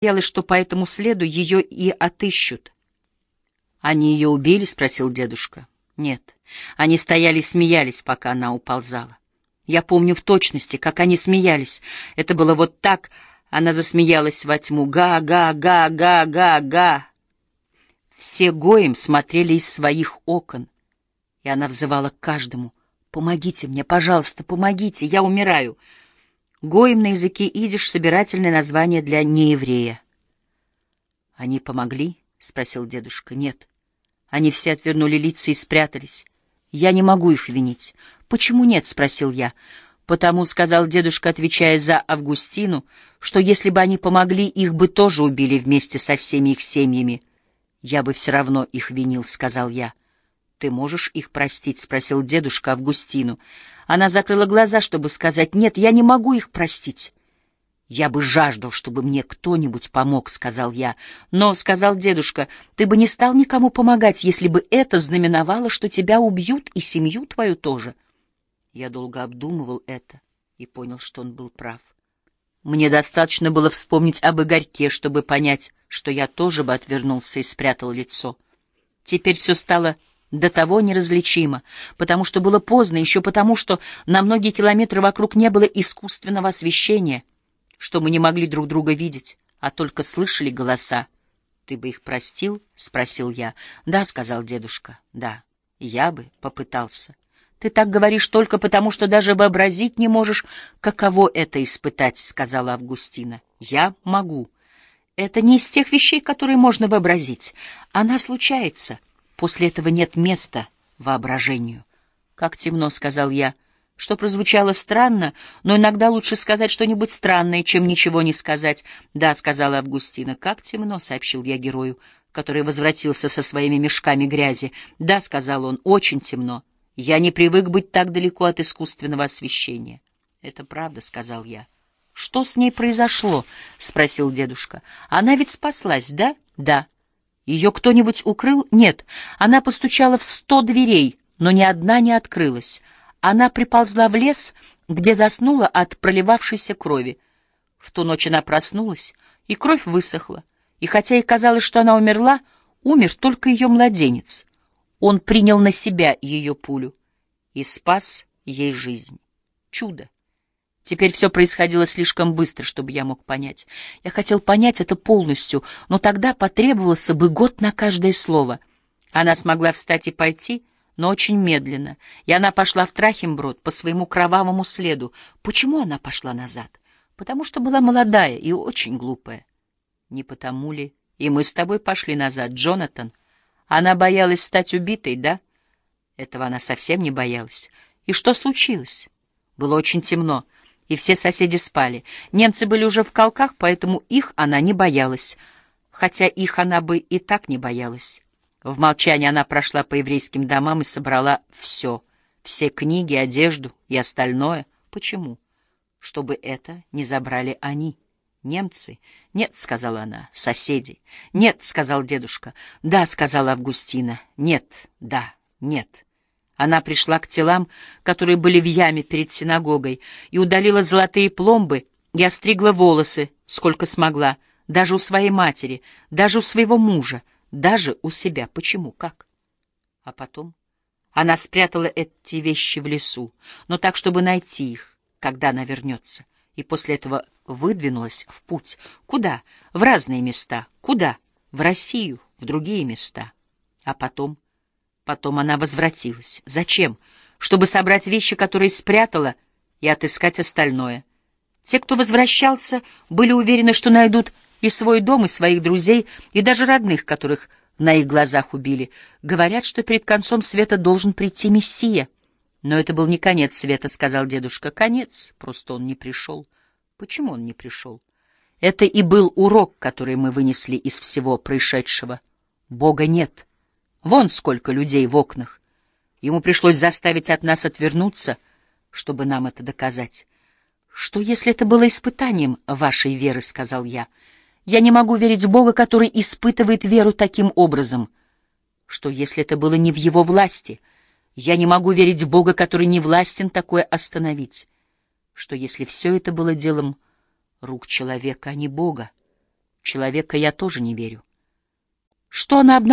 боялась, что по этому следу ее и отыщут. «Они ее убили?» — спросил дедушка. «Нет. Они стояли и смеялись, пока она уползала. Я помню в точности, как они смеялись. Это было вот так. Она засмеялась во тьму. Га-га-га-га-га-га. Все гоем смотрели из своих окон. И она взывала к каждому. «Помогите мне, пожалуйста, помогите, я умираю». Гоем на языке идиш — собирательное название для нееврея. «Они помогли?» — спросил дедушка. «Нет». Они все отвернули лица и спрятались. Я не могу их винить. «Почему нет?» — спросил я. «Потому», — сказал дедушка, отвечая за Августину, «что если бы они помогли, их бы тоже убили вместе со всеми их семьями». «Я бы все равно их винил», — сказал я. «Ты можешь их простить?» — спросил дедушка Августину. Она закрыла глаза, чтобы сказать «Нет, я не могу их простить». «Я бы жаждал, чтобы мне кто-нибудь помог», — сказал я. «Но», — сказал дедушка, — «ты бы не стал никому помогать, если бы это знаменовало, что тебя убьют и семью твою тоже». Я долго обдумывал это и понял, что он был прав. Мне достаточно было вспомнить об Игорьке, чтобы понять, что я тоже бы отвернулся и спрятал лицо. Теперь все стало до того неразличимо, потому что было поздно, еще потому, что на многие километры вокруг не было искусственного освещения, что мы не могли друг друга видеть, а только слышали голоса. «Ты бы их простил?» — спросил я. «Да», — сказал дедушка, — «да, я бы попытался». «Ты так говоришь только потому, что даже вообразить не можешь, каково это испытать», — сказала Августина. «Я могу. Это не из тех вещей, которые можно вообразить. Она случается». После этого нет места воображению. «Как темно», — сказал я, что прозвучало странно, но иногда лучше сказать что-нибудь странное, чем ничего не сказать. «Да», — сказала Августина, — «как темно», — сообщил я герою, который возвратился со своими мешками грязи. «Да», — сказал он, — «очень темно. Я не привык быть так далеко от искусственного освещения». «Это правда», — сказал я. «Что с ней произошло?» — спросил дедушка. «Она ведь спаслась, да?» «Да». Ее кто-нибудь укрыл? Нет. Она постучала в сто дверей, но ни одна не открылась. Она приползла в лес, где заснула от проливавшейся крови. В ту ночь она проснулась, и кровь высохла. И хотя ей казалось, что она умерла, умер только ее младенец. Он принял на себя ее пулю и спас ей жизнь. Чудо! Теперь все происходило слишком быстро, чтобы я мог понять. Я хотел понять это полностью, но тогда потребовался бы год на каждое слово. Она смогла встать и пойти, но очень медленно, и она пошла в Трахимброд по своему кровавому следу. Почему она пошла назад? Потому что была молодая и очень глупая. Не потому ли? И мы с тобой пошли назад, Джонатан. Она боялась стать убитой, да? Этого она совсем не боялась. И что случилось? Было очень темно и все соседи спали. Немцы были уже в колках, поэтому их она не боялась, хотя их она бы и так не боялась. В молчании она прошла по еврейским домам и собрала все, все книги, одежду и остальное. Почему? Чтобы это не забрали они. Немцы? Нет, — сказала она, — соседи. Нет, — сказал дедушка. Да, — сказала Августина. Нет, да, нет. Она пришла к телам, которые были в яме перед синагогой, и удалила золотые пломбы, и остригла волосы, сколько смогла, даже у своей матери, даже у своего мужа, даже у себя. Почему? Как? А потом она спрятала эти вещи в лесу, но так, чтобы найти их, когда она вернется, и после этого выдвинулась в путь. Куда? В разные места. Куда? В Россию, в другие места. А потом... Потом она возвратилась. Зачем? Чтобы собрать вещи, которые спрятала, и отыскать остальное. Те, кто возвращался, были уверены, что найдут и свой дом, и своих друзей, и даже родных, которых на их глазах убили. Говорят, что перед концом света должен прийти Мессия. Но это был не конец света, — сказал дедушка. Конец, просто он не пришел. Почему он не пришел? Это и был урок, который мы вынесли из всего происшедшего. Бога нет. Вон сколько людей в окнах. Ему пришлось заставить от нас отвернуться, чтобы нам это доказать. «Что, если это было испытанием вашей веры?» — сказал я. «Я не могу верить в Бога, который испытывает веру таким образом. Что, если это было не в его власти? Я не могу верить в Бога, который не властен такое остановить. Что, если все это было делом рук человека, а не Бога? человека я тоже не верю. Что она обнаружила?